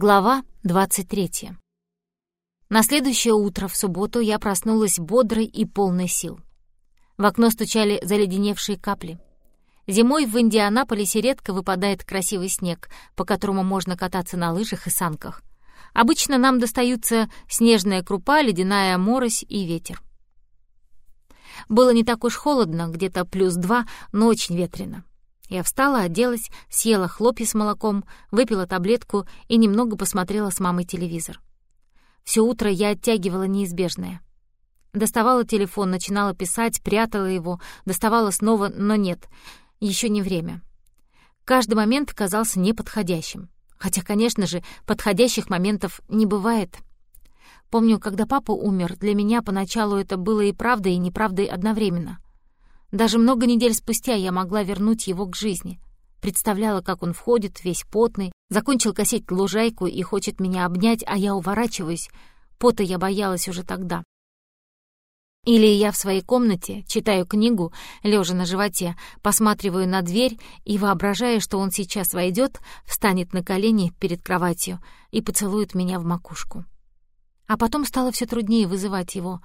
Глава 23. На следующее утро, в субботу, я проснулась бодрой и полной сил. В окно стучали заледеневшие капли. Зимой в Индианаполисе редко выпадает красивый снег, по которому можно кататься на лыжах и санках. Обычно нам достаются снежная крупа, ледяная морось и ветер. Было не так уж холодно, где-то плюс два, но очень ветрено. Я встала, оделась, съела хлопья с молоком, выпила таблетку и немного посмотрела с мамой телевизор. Все утро я оттягивала неизбежное. Доставала телефон, начинала писать, прятала его, доставала снова, но нет, еще не время. Каждый момент казался неподходящим. Хотя, конечно же, подходящих моментов не бывает. Помню, когда папа умер, для меня поначалу это было и правдой, и неправдой одновременно — даже много недель спустя я могла вернуть его к жизни. Представляла, как он входит, весь потный, закончил косить лужайку и хочет меня обнять, а я уворачиваюсь. Пота я боялась уже тогда. Или я в своей комнате читаю книгу, лежа на животе, посматриваю на дверь и воображаю, что он сейчас войдет, встанет на колени перед кроватью и поцелует меня в макушку. А потом стало все труднее вызывать его,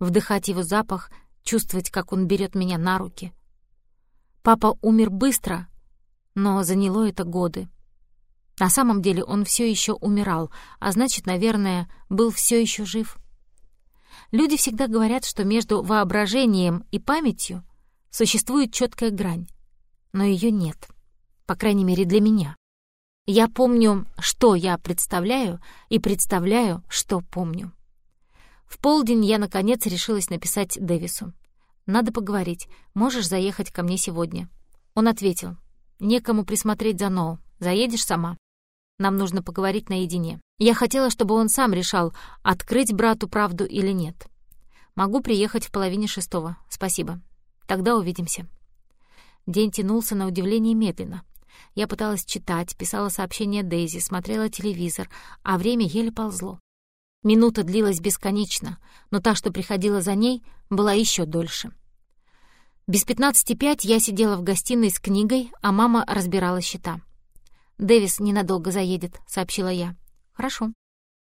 вдыхать его запах — чувствовать, как он берет меня на руки. Папа умер быстро, но заняло это годы. На самом деле он все еще умирал, а значит, наверное, был все еще жив. Люди всегда говорят, что между воображением и памятью существует четкая грань, но ее нет, по крайней мере для меня. Я помню, что я представляю, и представляю, что помню. В полдень я, наконец, решилась написать Дэвису. «Надо поговорить. Можешь заехать ко мне сегодня?» Он ответил. «Некому присмотреть за Ноу. Заедешь сама?» Нам нужно поговорить наедине. Я хотела, чтобы он сам решал, открыть брату правду или нет. Могу приехать в половине шестого. Спасибо. Тогда увидимся. День тянулся на удивление медленно. Я пыталась читать, писала сообщения Дейзи, смотрела телевизор, а время еле ползло. Минута длилась бесконечно, но та, что приходила за ней, была еще дольше. Без пятнадцати пять я сидела в гостиной с книгой, а мама разбирала счета. «Дэвис ненадолго заедет», — сообщила я. «Хорошо.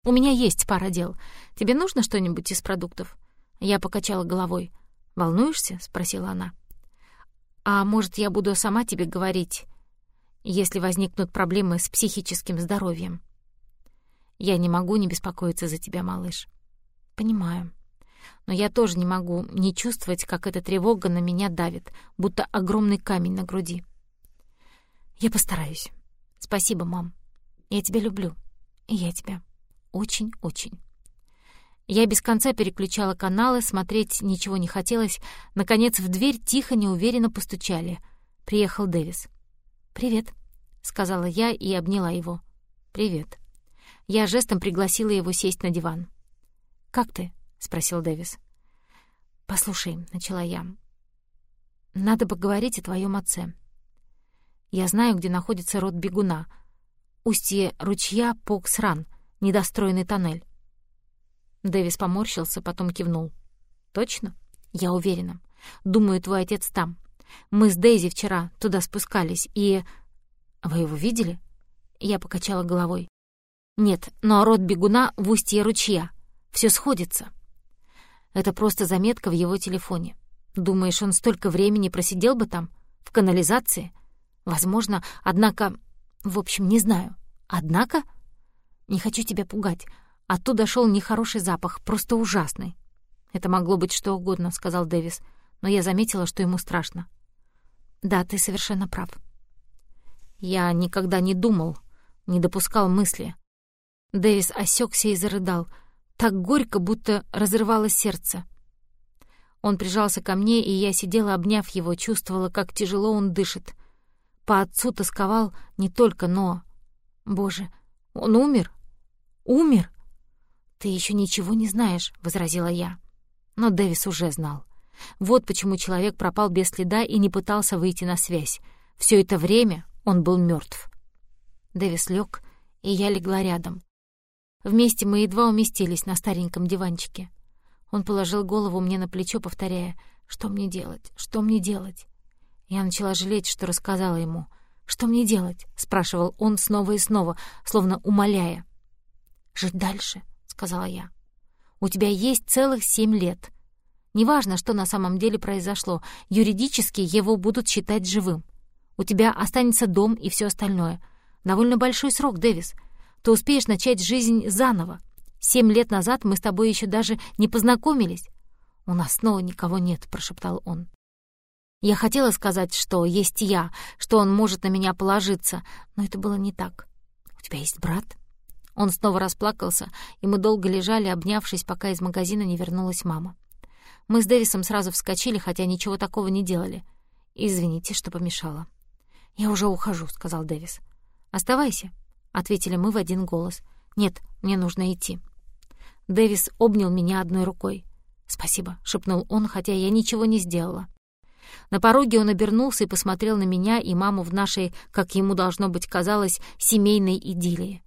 У меня есть пара дел. Тебе нужно что-нибудь из продуктов?» Я покачала головой. «Волнуешься?» — спросила она. «А может, я буду сама тебе говорить, если возникнут проблемы с психическим здоровьем?» Я не могу не беспокоиться за тебя, малыш. Понимаю. Но я тоже не могу не чувствовать, как эта тревога на меня давит, будто огромный камень на груди. Я постараюсь. Спасибо, мам. Я тебя люблю. И я тебя. Очень-очень. Я без конца переключала каналы, смотреть ничего не хотелось. Наконец в дверь тихо, неуверенно постучали. Приехал Дэвис. «Привет», — сказала я и обняла его. «Привет». Я жестом пригласила его сесть на диван. «Как ты?» — спросил Дэвис. «Послушай», — начала я. «Надо поговорить о твоем отце. Я знаю, где находится род бегуна. Устье ручья Поксран, недостроенный тоннель». Дэвис поморщился, потом кивнул. «Точно? Я уверена. Думаю, твой отец там. Мы с Дейзи вчера туда спускались, и... Вы его видели?» Я покачала головой. Нет, но рот бегуна в устье ручья. Все сходится. Это просто заметка в его телефоне. Думаешь, он столько времени просидел бы там? В канализации? Возможно, однако... В общем, не знаю. Однако... Не хочу тебя пугать. Оттуда шел нехороший запах, просто ужасный. «Это могло быть что угодно», — сказал Дэвис, но я заметила, что ему страшно. «Да, ты совершенно прав». Я никогда не думал, не допускал мысли, Дэвис осекся и зарыдал, так горько, будто разрывалось сердце. Он прижался ко мне, и я сидела, обняв его, чувствовала, как тяжело он дышит. По отцу тосковал не только но. Боже, он умер? Умер? Ты еще ничего не знаешь, — возразила я. Но Дэвис уже знал. Вот почему человек пропал без следа и не пытался выйти на связь. Все это время он был мертв. Дэвис лег, и я легла рядом. Вместе мы едва уместились на стареньком диванчике. Он положил голову мне на плечо, повторяя, «Что мне делать? Что мне делать?» Я начала жалеть, что рассказала ему. «Что мне делать?» — спрашивал он снова и снова, словно умоляя. «Жить дальше», — сказала я. «У тебя есть целых семь лет. Неважно, что на самом деле произошло, юридически его будут считать живым. У тебя останется дом и все остальное. Довольно большой срок, Дэвис. Ты успеешь начать жизнь заново. Семь лет назад мы с тобой еще даже не познакомились. «У нас снова никого нет», — прошептал он. Я хотела сказать, что есть я, что он может на меня положиться, но это было не так. «У тебя есть брат?» Он снова расплакался, и мы долго лежали, обнявшись, пока из магазина не вернулась мама. Мы с Дэвисом сразу вскочили, хотя ничего такого не делали. «Извините, что помешала». «Я уже ухожу», — сказал Дэвис. «Оставайся», — ответили мы в один голос. «Нет, мне нужно идти». Дэвис обнял меня одной рукой. «Спасибо», — шепнул он, хотя я ничего не сделала. На пороге он обернулся и посмотрел на меня и маму в нашей, как ему должно быть казалось, семейной идиллии.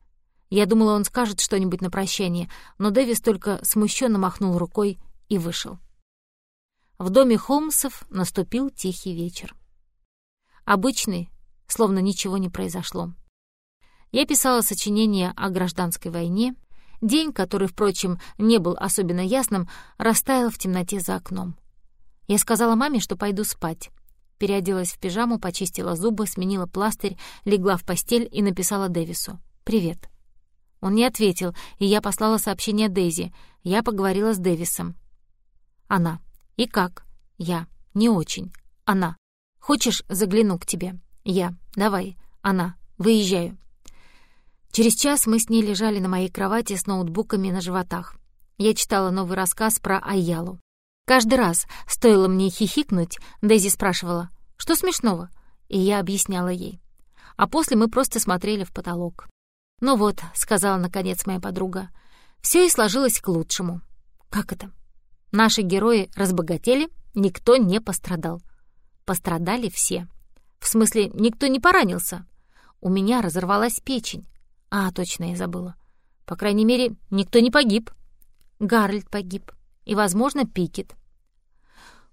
Я думала, он скажет что-нибудь на прощание, но Дэвис только смущенно махнул рукой и вышел. В доме Холмсов наступил тихий вечер. Обычный, словно ничего не произошло. Я писала сочинение о гражданской войне. День, который, впрочем, не был особенно ясным, растаял в темноте за окном. Я сказала маме, что пойду спать. Переоделась в пижаму, почистила зубы, сменила пластырь, легла в постель и написала Дэвису «Привет». Он не ответил, и я послала сообщение Дейзи. Я поговорила с Дэвисом. Она. «И как?» «Я. Не очень. Она. Хочешь, загляну к тебе?» «Я. Давай. Она. Выезжаю». Через час мы с ней лежали на моей кровати с ноутбуками на животах. Я читала новый рассказ про Айялу. Каждый раз, стоило мне хихикнуть, Дейзи спрашивала, «Что смешного?» И я объясняла ей. А после мы просто смотрели в потолок. «Ну вот», — сказала наконец моя подруга, — «всё и сложилось к лучшему». «Как это?» Наши герои разбогатели, никто не пострадал. Пострадали все. В смысле, никто не поранился. У меня разорвалась печень. А, точно, я забыла. По крайней мере, никто не погиб. Гарольд погиб. И, возможно, Пикет.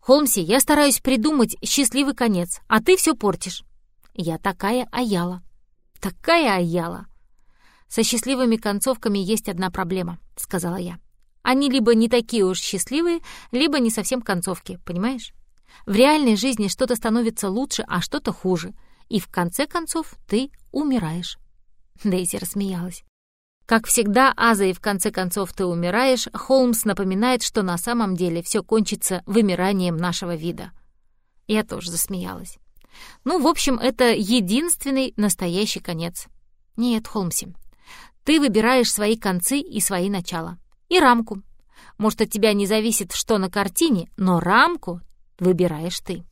Холмси, я стараюсь придумать счастливый конец, а ты все портишь. Я такая аяла. Такая аяла. Со счастливыми концовками есть одна проблема, сказала я. Они либо не такие уж счастливые, либо не совсем концовки, понимаешь? В реальной жизни что-то становится лучше, а что-то хуже. И в конце концов ты умираешь. Дейзи рассмеялась. Как всегда, Аза, и в конце концов ты умираешь, Холмс напоминает, что на самом деле все кончится вымиранием нашего вида. Я тоже засмеялась. Ну, в общем, это единственный настоящий конец. Нет, Холмси, ты выбираешь свои концы и свои начала и рамку. Может, от тебя не зависит, что на картине, но рамку выбираешь ты».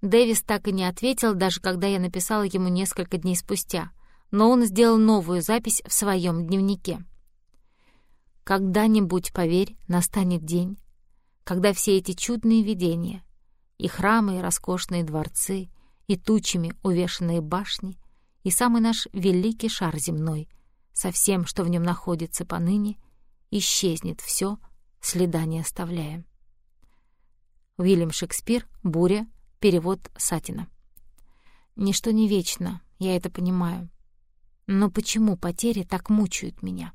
Дэвис так и не ответил, даже когда я написала ему несколько дней спустя, но он сделал новую запись в своем дневнике. «Когда-нибудь, поверь, настанет день, когда все эти чудные видения, и храмы, и роскошные дворцы, и тучами увешанные башни, и самый наш великий шар земной, со всем, что в нем находится поныне, исчезнет все, следа не оставляя. Уильям Шекспир, «Буря», перевод Сатина. Ничто не вечно, я это понимаю. Но почему потери так мучают меня?